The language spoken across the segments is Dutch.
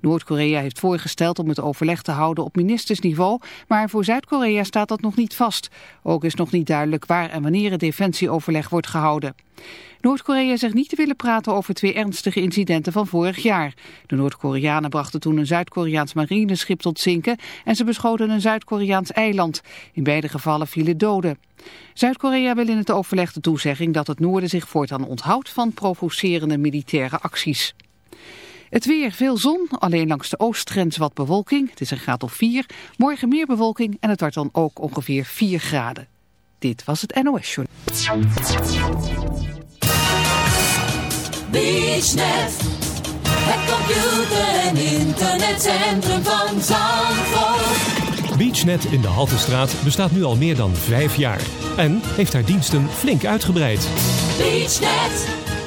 Noord-Korea heeft voorgesteld om het overleg te houden op ministersniveau, maar voor Zuid-Korea staat dat nog niet vast. Ook is nog niet duidelijk waar en wanneer het defensieoverleg wordt gehouden. Noord-Korea zegt niet te willen praten over twee ernstige incidenten van vorig jaar. De Noord-Koreanen brachten toen een Zuid-Koreaans marineschip tot zinken en ze beschoten een Zuid-Koreaans eiland. In beide gevallen vielen doden. Zuid-Korea wil in het overleg de toezegging dat het noorden zich voortaan onthoudt van provocerende militaire acties. Het weer, veel zon, alleen langs de oostgrens wat bewolking. Het is een graad of 4. Morgen meer bewolking en het wordt dan ook ongeveer 4 graden. Dit was het NOS Show. BeachNet, het computer- en internetcentrum van Zandvoort. BeachNet in de Haltestraat bestaat nu al meer dan vijf jaar. En heeft haar diensten flink uitgebreid. BeachNet,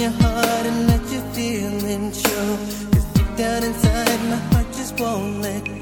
your heart and let your feelings show. Cause deep down inside, my heart just won't let go.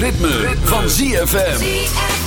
Ritme, van ZFM.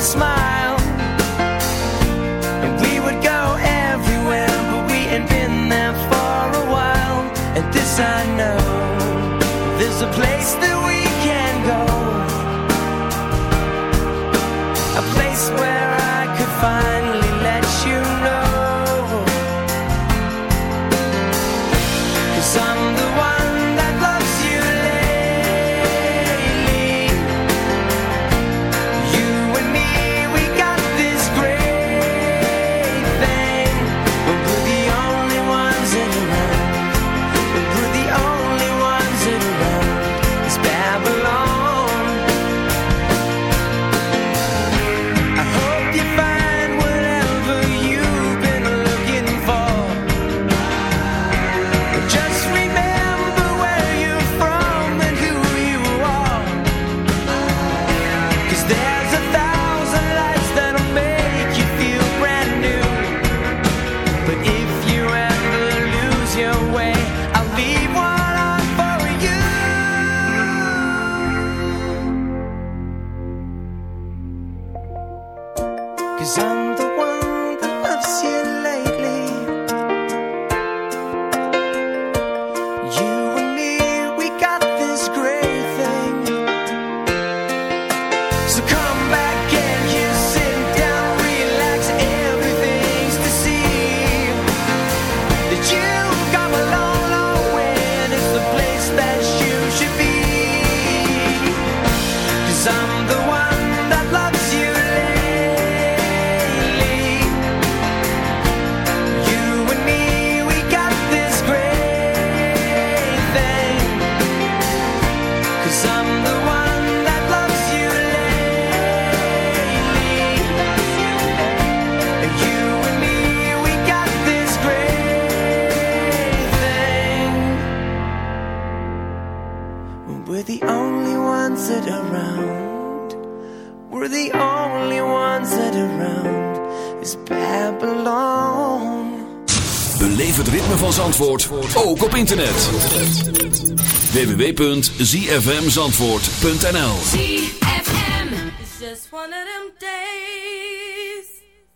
smile. op internet. www.zfmzandvoort.nl ZFM It's just one just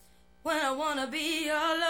When I be all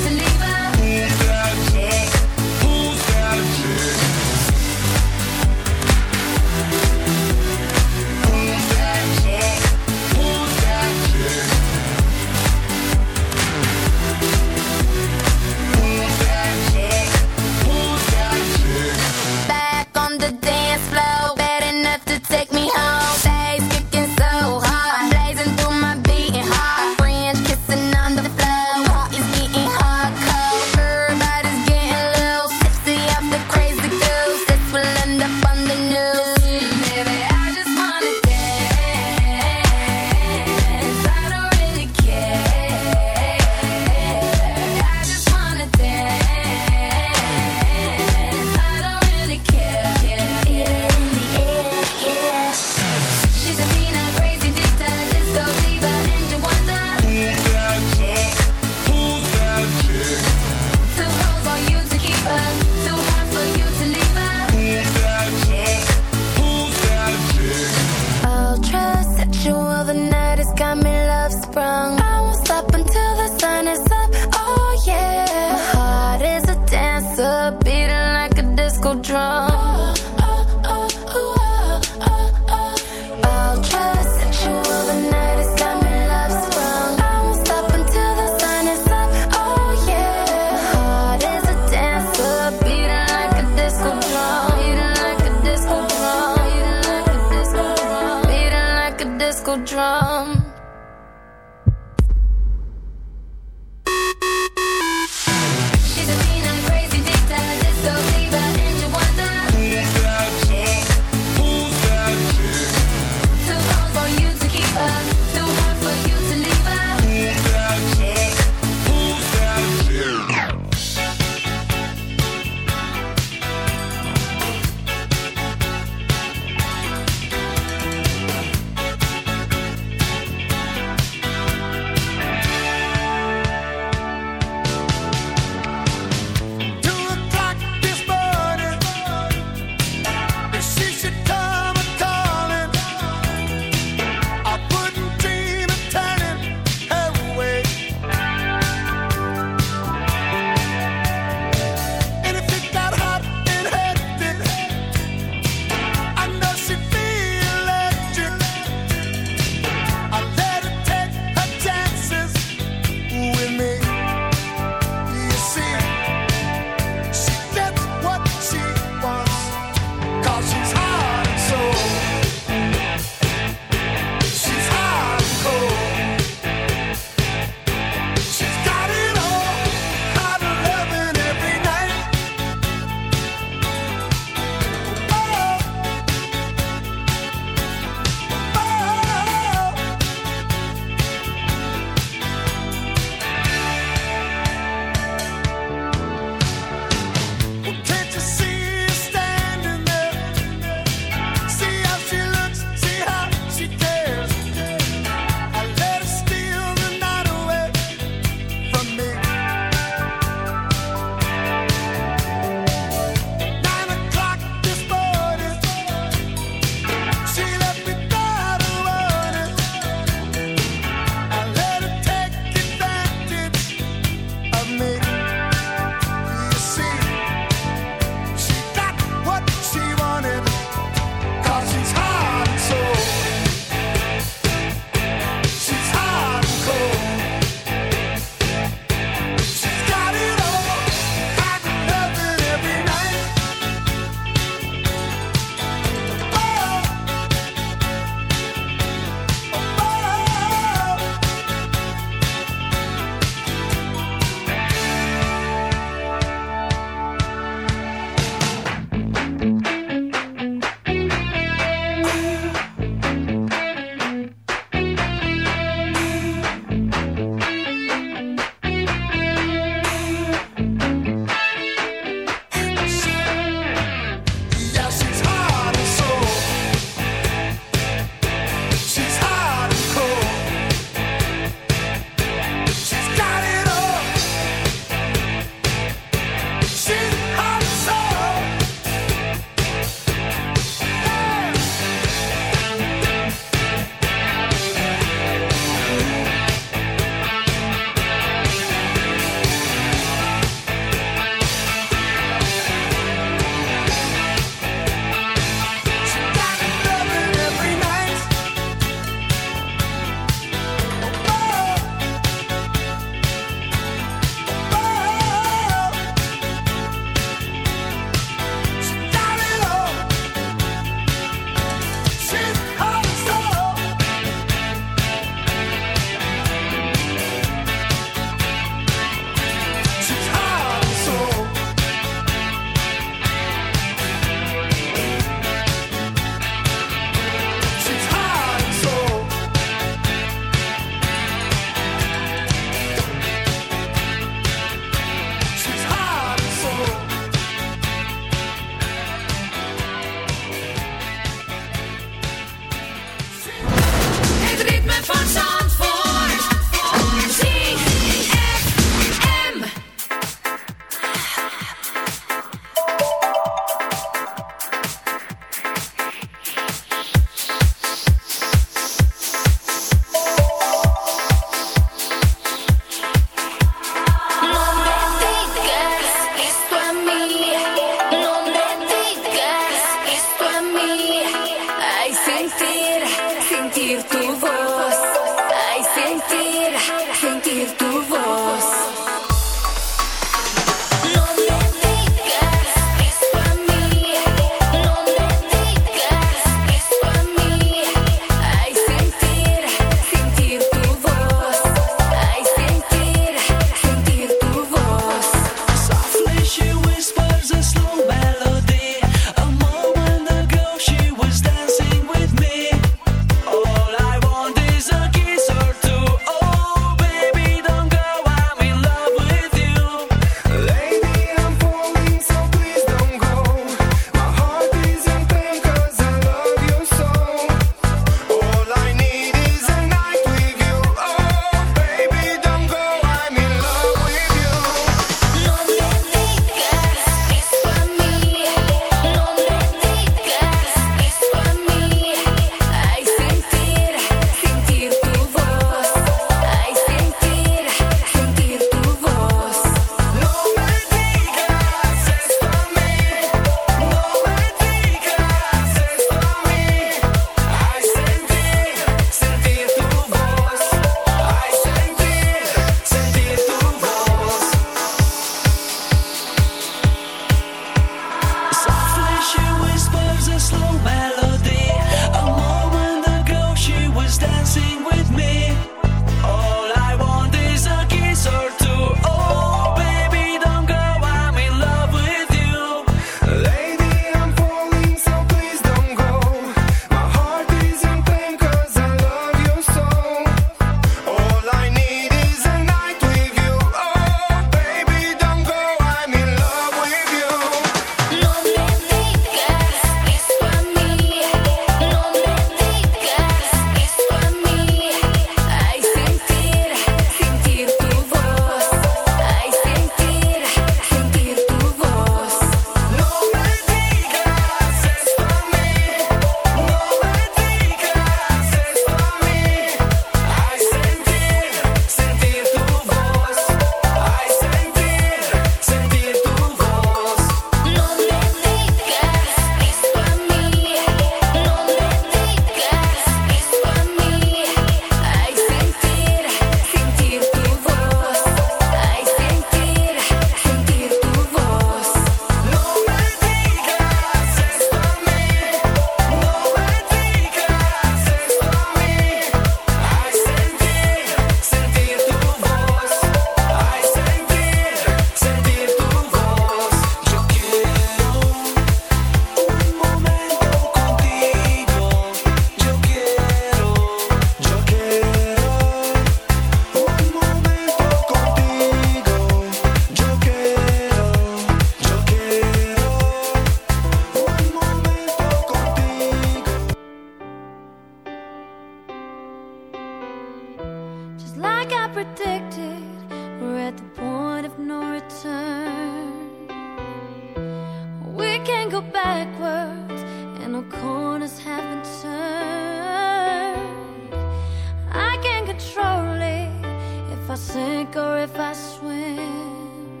sink or if I swim.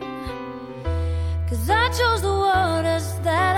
Cause I chose the waters that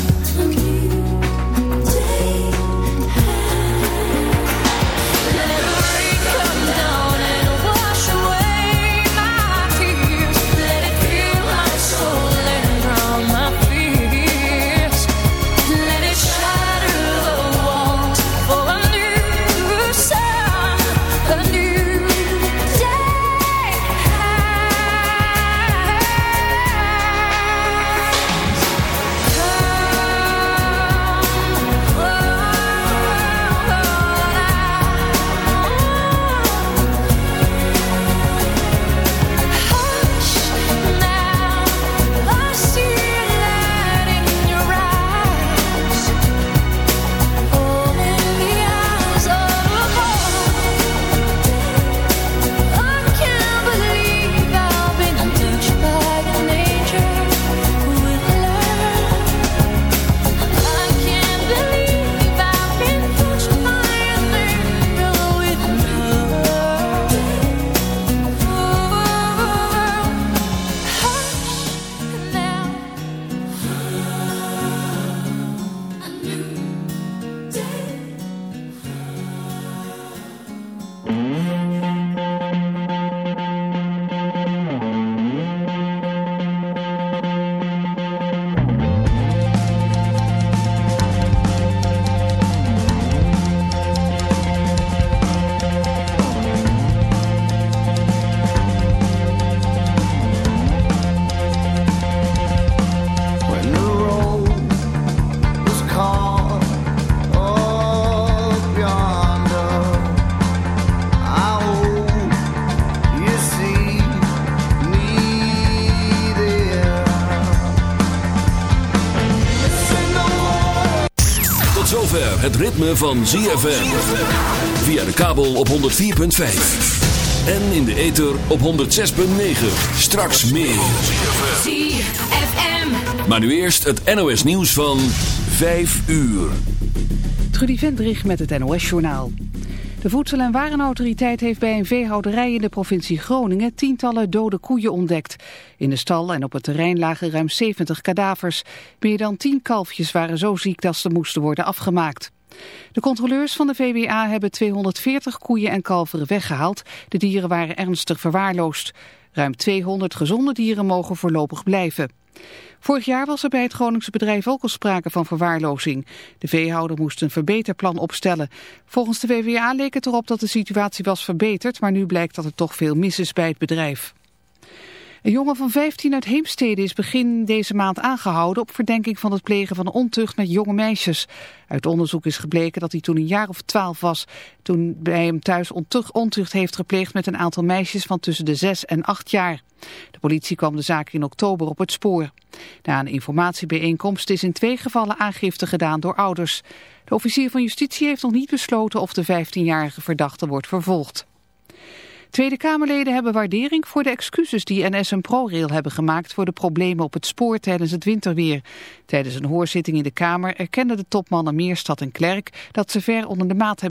Ritme van ZFM. Via de kabel op 104.5. En in de ether op 106.9. Straks meer. ZFM. Maar nu eerst het NOS nieuws van 5 uur. Trudy Vendrich met het NOS-journaal. De Voedsel- en Warenautoriteit heeft bij een veehouderij in de provincie Groningen tientallen dode koeien ontdekt. In de stal en op het terrein lagen ruim 70 kadavers. Meer dan 10 kalfjes waren zo ziek dat ze moesten worden afgemaakt. De controleurs van de VWA hebben 240 koeien en kalveren weggehaald. De dieren waren ernstig verwaarloosd. Ruim 200 gezonde dieren mogen voorlopig blijven. Vorig jaar was er bij het Groningse bedrijf ook al sprake van verwaarlozing. De veehouder moest een verbeterplan opstellen. Volgens de VWA leek het erop dat de situatie was verbeterd, maar nu blijkt dat er toch veel mis is bij het bedrijf. Een jongen van 15 uit Heemstede is begin deze maand aangehouden op verdenking van het plegen van ontucht met jonge meisjes. Uit onderzoek is gebleken dat hij toen een jaar of 12 was, toen bij hem thuis ontucht heeft gepleegd met een aantal meisjes van tussen de 6 en 8 jaar. De politie kwam de zaak in oktober op het spoor. Na een informatiebijeenkomst is in twee gevallen aangifte gedaan door ouders. De officier van justitie heeft nog niet besloten of de 15-jarige verdachte wordt vervolgd. Tweede Kamerleden hebben waardering voor de excuses die NS en ProRail hebben gemaakt voor de problemen op het spoor tijdens het winterweer. Tijdens een hoorzitting in de Kamer erkenden de topmannen Meerstad en Klerk dat ze ver onder de maat hebben.